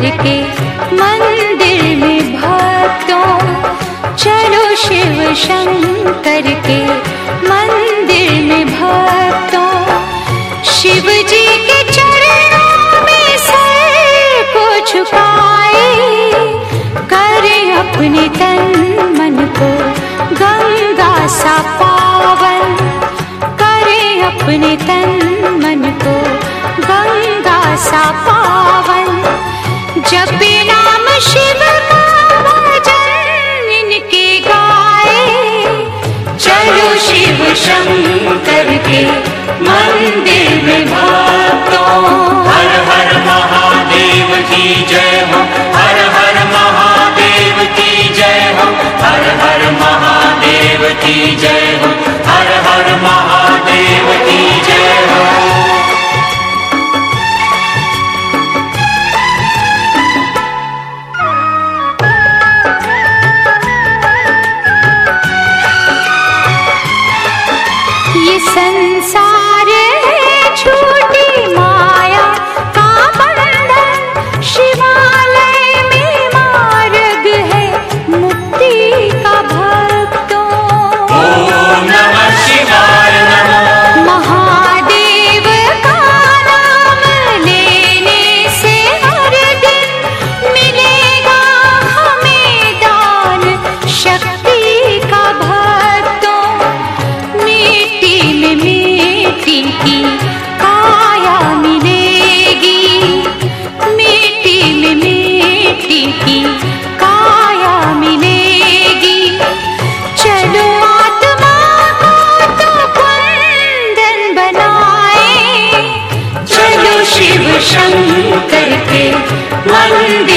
के मंदिर में भक्तों, चलो शिव शंकर के मंदिर में भक्तों शिव जी के चरणों में सर को झुकाए करें अपने तन मन को गंगा सा पावन, करें अपने तन भक्तों हर हर महादेव की जय हो हर हर महादेव की जय हो हर हर महादेव की जय हो हर हर महादेव मन्द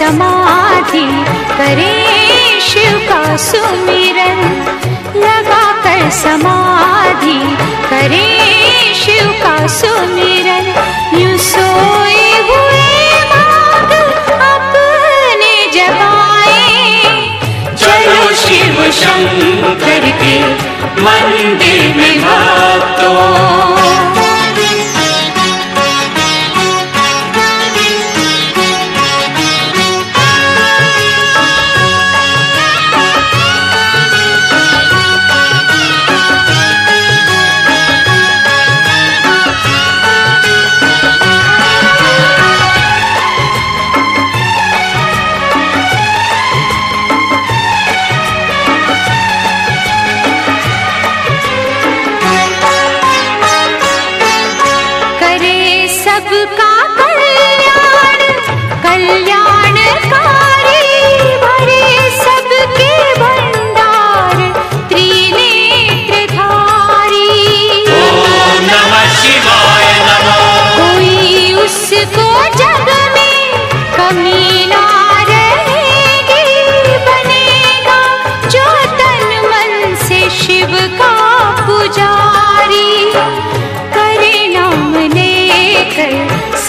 समाधि करें शिव का सुमिरन। लगा कर समाधि करें शिव का सुमिरन। यूँ सोए शिव शंकर के मंदिर में करे सबका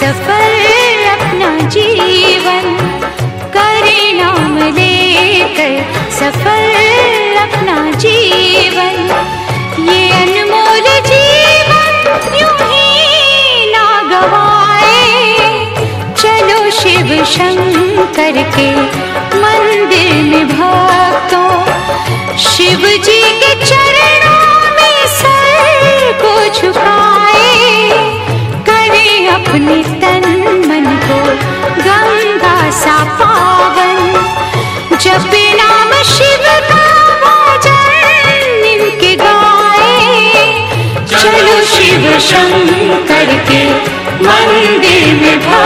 सफल अपना जीवन करे नाम लेकर। सफल अपना जीवन, ये अनमोल जीवन यूँ ही ना गवाए। चलो शिव शंकर के मंदिर में भक्तों, शिव जी के चरणों में सर को करें अपने तन मन को गंगा सा पावन। जब नाम शिव का के इनके गाए, चलो शिव शंकर के मंदिर में भा